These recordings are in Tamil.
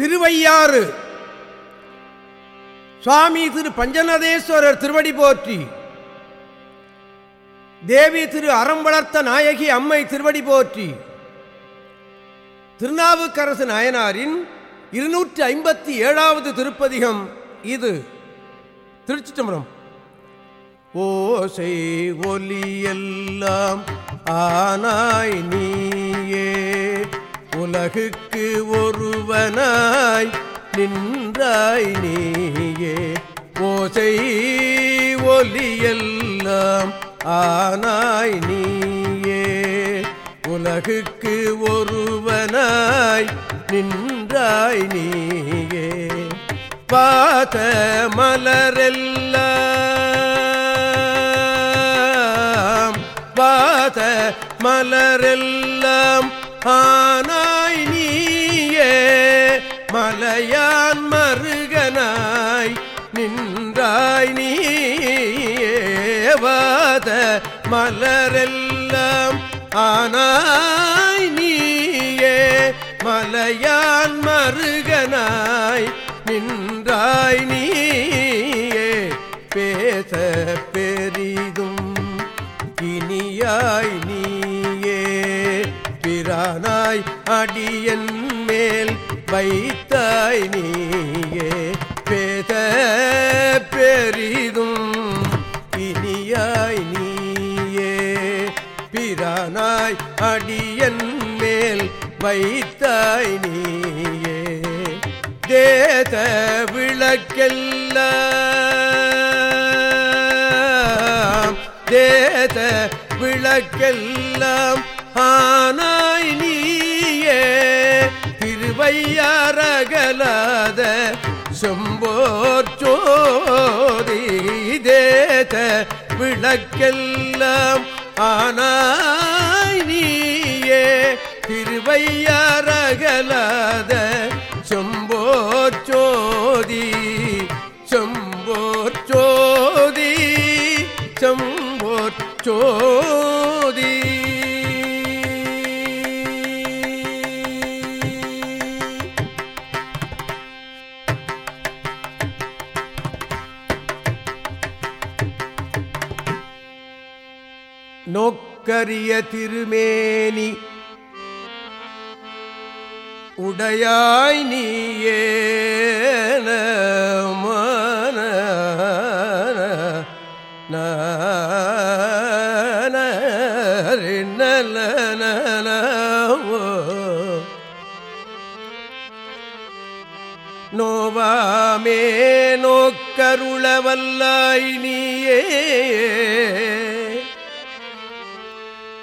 திருவையாறு. சுவாமி திரு பஞ்சநதேஸ்வரர் திருவடி போற்றி. தேவி திரு அறம் வளர்த்த நாயகி அம்மை திருவடி போற்றி. திருநாவுக்கரசு நாயனாரின் இருநூற்றி ஐம்பத்தி ஏழாவது திருப்பதிகம் இது. திருச்சி தம்பரம் ஓசை ஒலியெல்லாம் ஆனாய் நீயே. உலகுக்கு ஒருவனாய் நின்றாய் நீயே. ஓசை ஒலியெல்லாம் ஆனாய் நீயே. உலகுக்கு ஒருவனாய் நின்றாய் நீயே. பாத மலரெல்லாம் பாத மலரெல்லாம் ஆனாய் நீயே மலையான் மருகனாய் நின்றாய் நீயே. வாத மலரெல்லாம் ஆனாய் பிரானாய் அடியன் மேல் வைத்தாய் நீயே. பேத பெரிதும் இனியாய் நீயே. பிரானாய் அடியன் மேல் வைத்தாய் நீயே. தேத விளக்கெல்லாம் தேத விளக்கெல்லாம் ஆனாய் நீ திருவையாரகலாத செம்போர் சோதி தேத விளக்கெல்லாம் ஆனாய் நீயே. திருவையாரகலாத செம்போர் சோதி செம்போர் சோதி செம்போர் சோதி. நோக்கரிய திருமேனி. உடையாய் நீயே நோவாமே நோக்கருளவல்லாய் நீயே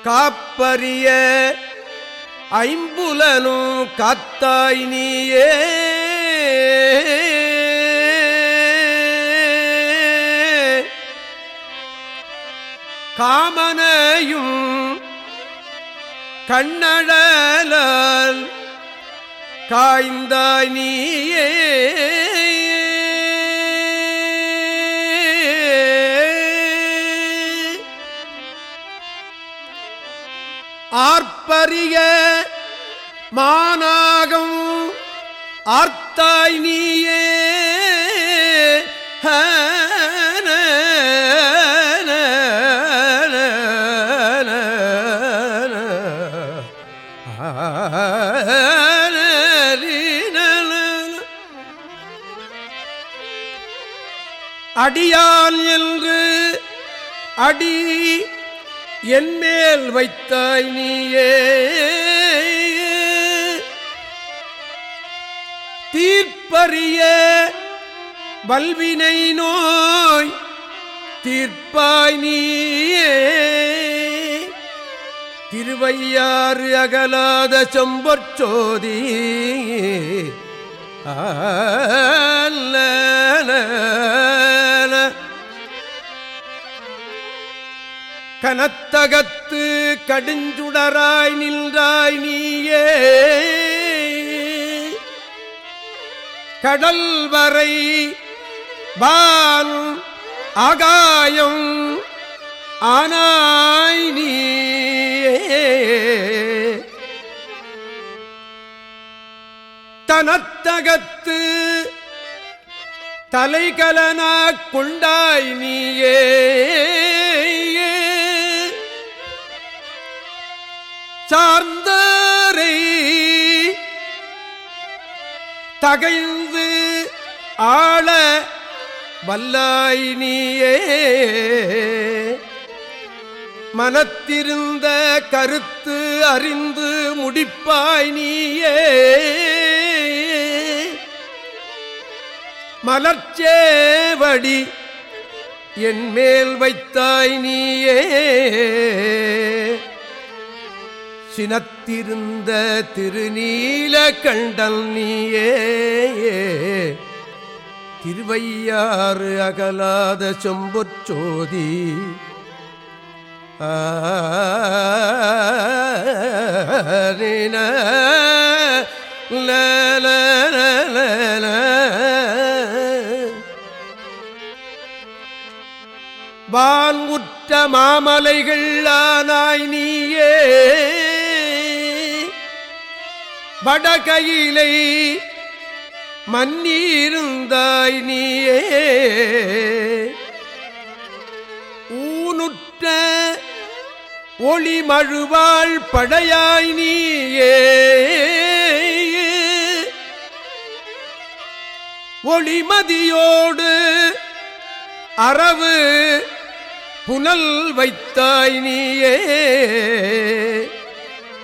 காப்பரிய ஐம்புலனும் காத்தாய் நீயே. காமனையும் கண்ணடலால் காய்ந்தாய் நீயே. ஆர்ப்பரிய மானாகம் ஆர்த்தாய் நீயே. ஹன, அடியான் என்று அடி என்மேல் வைத்தாய் நீயே. தீர்ப்பறிய வல்வினை நோய் தீர்ப்பாய் நீயே. திருவையாறு அகலாத செம்பொற்சோதி ஆ கனத்தகத்து கடுஞ்சுடராய் நின்றாய் நீயே. கடல் வரை பால் ஆகாயம் ஆனாய் நீயே. தனத்தகத்து தலைகலனாக் கொண்டாய் நீயே. சார்ந்தரை தகைந்து ஆள வல்லாய் நீயே. மனத்திருந்த கருத்து அறிந்து முடிப்பாய் நீயே. மலர்ச்சேவடி என் மேல் வைத்தாய் நீயே. சினத்திருந்த திருநீல கண்டல் நீயே. திருவையாறு அகலாத சொம்பொச்சோதி ஆன வான் உற்ற மாமலைகள் ஆனாய் நீயே. வடகையிலை மன்னீருந்தாய் நீயே. ஊனுற்ற ஒளி மழுவாள் படையாய் நீயே. ஒளிமதியோடு அரவு புனல் வைத்தாய் நீயே.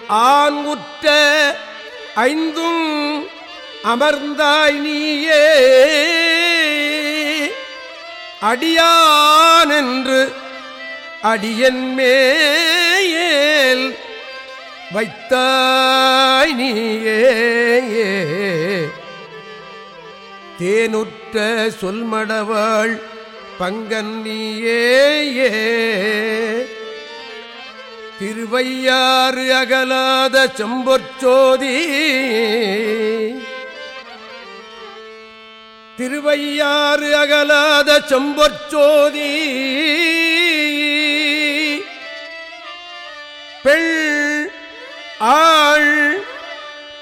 ஆண் உற்ற ஐந்தும் அமர்ந்தாய் நீயே. அடியானென்று அடியன் மேல் வைத்தாய் நீயே. தேனுற்ற சொல்மடவாள் பங்கன் நீயே. திருவையாறு அகலாத செம்பொற்சோதி திருவையாறு அகலாத செம்பொற்சோதி பெள் ஆள்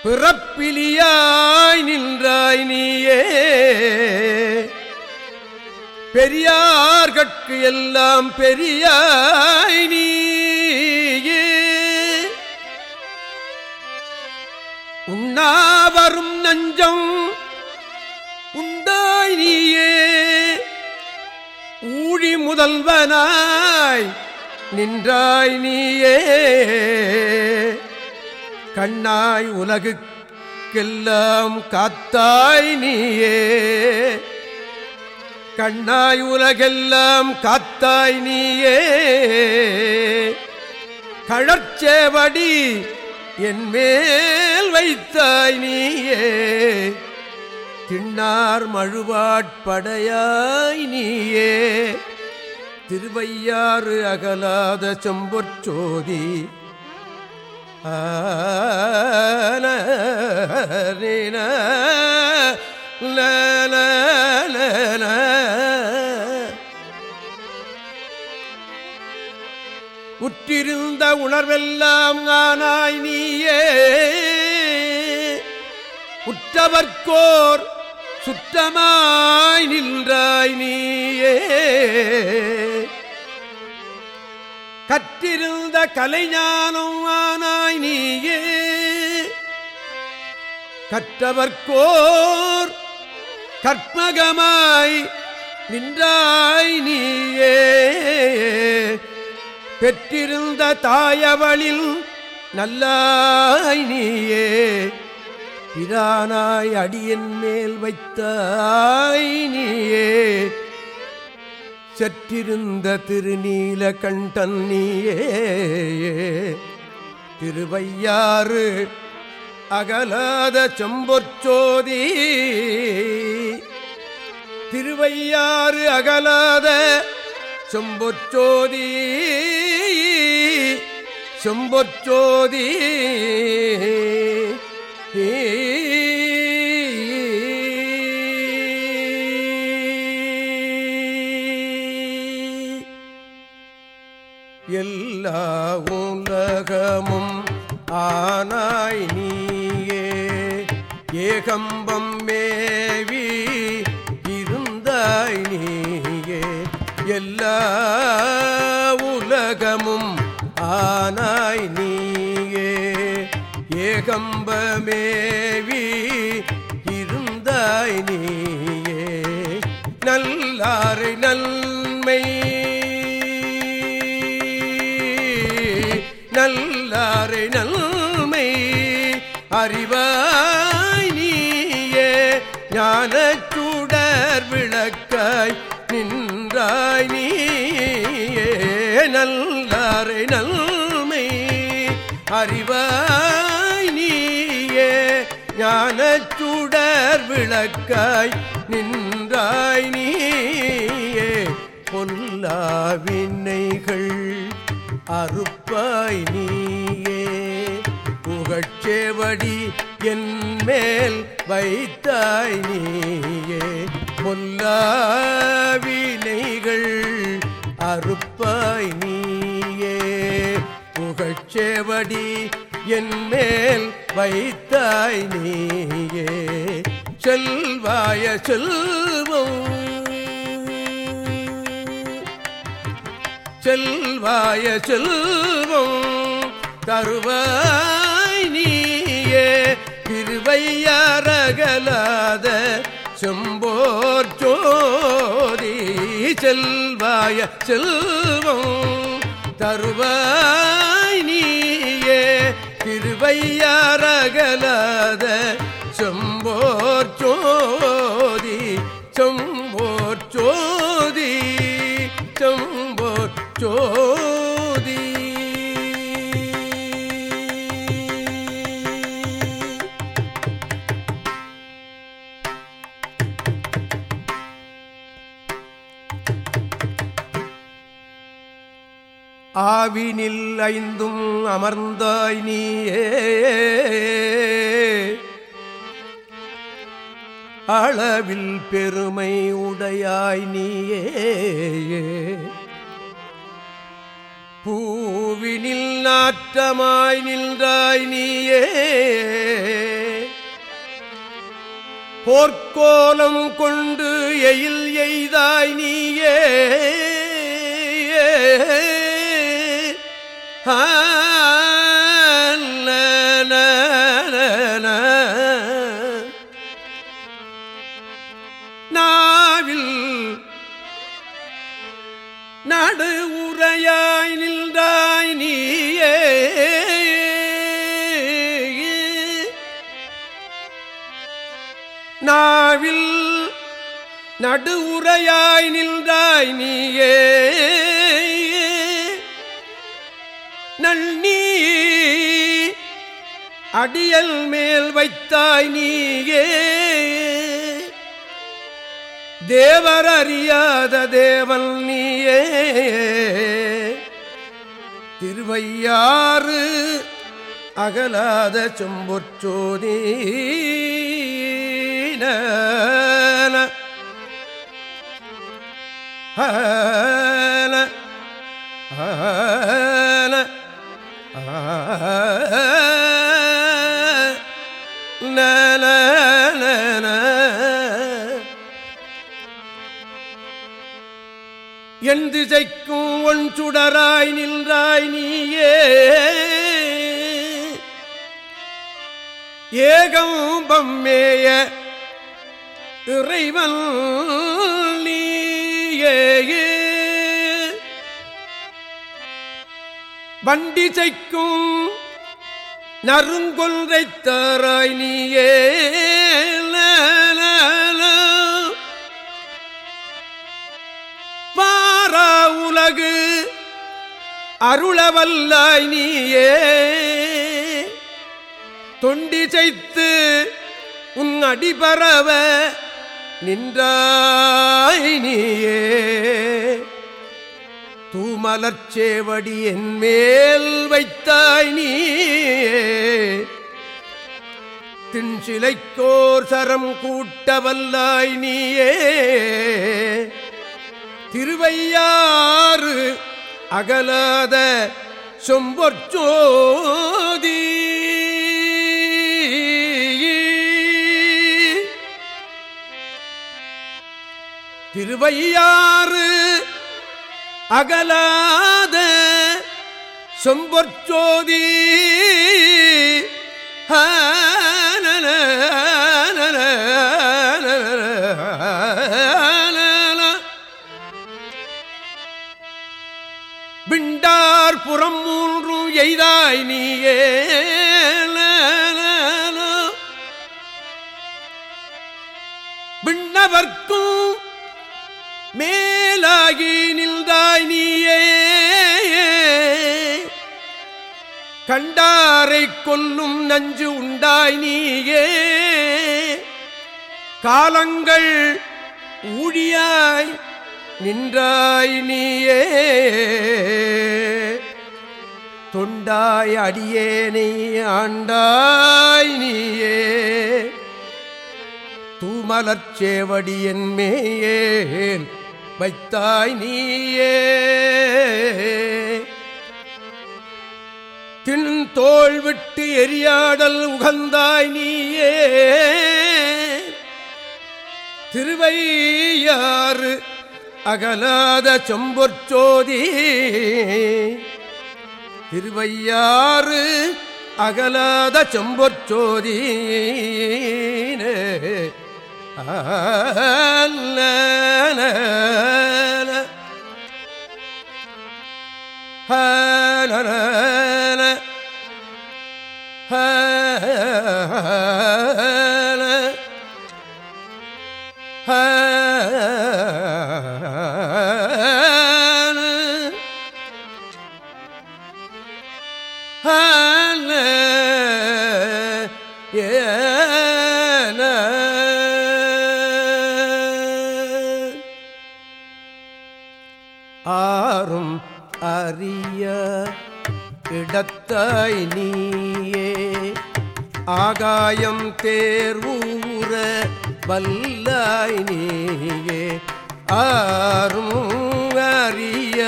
பிறப்பிலியாய் நின்றாய் நீயே. பெரியார்கட்கு எல்லாம் பெரியாய் நீ. உண்ணாவரும் நஞ்சம் உண்டாய் நீயே. ஊழி முதல்வனாய் நின்றாய் நீயே. கண்ணாய் உலகுக்கெல்லாம் காத்தாய் நீயே. கண்ணாய் உலகெல்லாம் காத்தாய் நீயே. கழற்சேவடி என் மேல் வைத்தாய் நீயே திண்ணார் மழுவாட்படையாய் நீயே திருவையாறு அகலாத செம்பொற்சோதி ஆன உணர்வெல்லாம் ஆனாய் நீயே. உற்றவர்க்கோர் சுற்றமாய் நின்றாய் நீயே. கற்றிருந்த கலைஞானம் ஆனாய் நீயே. கற்றவர்க்கோர் கற்பகமாய் நின்றாய் நீயே. பெற்றிருந்த தாயவளில் நல்லாய் நீயே பிரானாய் அடியின் மேல் வைத்தாய் நீயே. செற்றிருந்த திருநீல கண்டன் நீயே திருவையாறு அகலாத செம்பொற்சோதி திருவையாறு அகலாத செம்பொற்சோதி செம்பொற்சோதி எல்லா உலகமும் ஆனாய் நீயே ஏகம்பம் மே எல்லா உலகமும் ஆனாய் நீயே. ஏகம்பமேவி இருந்தாய் நீயே. நல்லாரை நன்மை. நல்லாரை நன்மை. அறிவாய் நீயே. ஞானச் சுடர் விளக்காய் நின்றாய் நீயே நல்லாரை நல்மை. அறிவாய் நீயே ஞானச் சுடர் விளக்காய் நின்றாய் நீயே. பொல்லாவினைகள் அறுப்பாய் நீயே. புகழ்ச்சேவடி என் மேல் வைத்தாய் நீயே. முல்லாவினைகள் அறுப்பாய் நீயே. புகழ்ச்சேவடி என் மேல் வைத்தாய் நீயே. செல்வாய செல்வம். செல்வாய செல்வம் தருவாய் நீயே. திருவையாரகலாத செம்போர் ஜோதி செல்வாய செல்வம் தருவாய் நீயே திருவையாரகலாத செம்போர் ஜோதி செம்போர் ஜோதி செம்போர் ஜோதி. ஆவினில் ஐந்தும் அமர்ந்தாய் நீயே. அளவில் பெருமை உடையாய் நீயே. பூவினில் நாற்றமாய் நின்றாய் நீயே. போர்க்கோலம் கொண்டு எயில் எய்தாய் நீயே. ஆ, நாவில் நடு உரையாய் நின்றாய் நீயே. நாவில் நடு உரையாய் நின்றாய் நீயே. அடியல் மேல் வைத்தாய் நீயே. தேவர் அறியாத தேவன் நீயே. திருவையாறு அகலாத செம்பொற்றோதி ஹன ஹன நன என் திசைக்கும் ஒன் சுடராய் நின்றாய் நீயே. ஏகம் பம்மேய இறைவன் நீயே. வண்டிசைக்கும் நறுங்கொன்றை தாராய் நீயே. பாரா உலகு அருளவல்லாய் நீயே. தொண்டிசைத்து உன் அடிபரவ நின்றாய் நீயே. தூமலர்ச்சேவடி என் மேல் வைத்தாய் நீயே. தின்சிலைக்கோர் சரம் கூட்டவல்லாய் நீயே. திருவையாறு அகலாத சொம்பொற்சோதி திருவையாறு அகலாத சொம்பொற்சோதி ஹ எய்தாய் நீயே. விண்ணவர்க்கும் மேலாகி நின்றாய் நீயே. கண்டாரை கொல்லும் நஞ்சு உண்டாய் நீயே. காலங்கள் ஊழியாய் நின்றாய் நீயே. தொண்டாய் அடியேனை ஆண்டாய் நீயே. தூமலர்ச்சேவடி என் மேயேன் வைத்தாய் நீயே. தின் தோல் விட்டு எரியாடல் உகந்தாய் நீயே. திருவையாறு அகலாத செம்பொற்சோதி திருவையாறு அகலாத செம்பொற்சோதி ஹ இடத்தாய் நீயே. ஆகாயம் தேர்வூர வல்லாய் நீயே. ஆறும் அறிய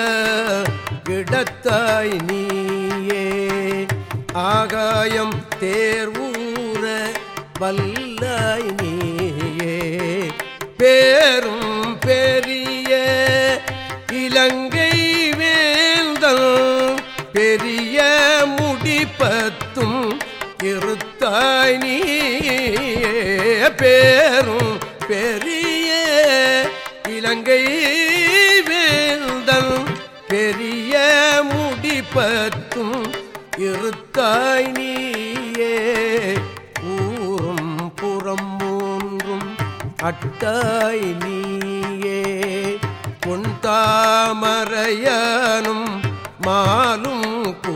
இடத்தாய் நீயே. ஆகாயம் தேர்வூர வல்லாய் நீயே. பேரும் பெரிய பத்தும் இருத்தாய் நீ பேரும் பெரிய இலங்கை வேந்தல் பெரிய முடிப்பத்தும் இருத்தாய் நீயே. ஊரும் புறம் மூன்றும் அட்டாய் நீயே. பொன் தாமரையனும் மாலும் கூ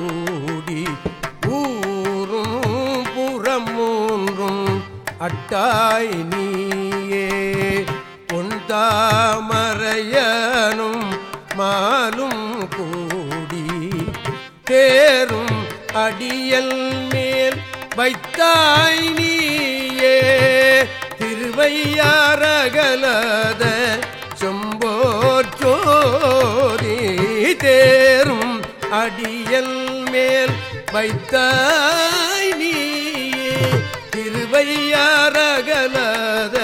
அட்டாய் நீயே. பொன் தாமரையனும் மாலும் கூடி தேரும் அடியல் மேல் வைத்தாய் நீயே. திருவையாரகலத செம்போர் தேரும் அடியல் மேல் வைத்தாய் வையாரகலத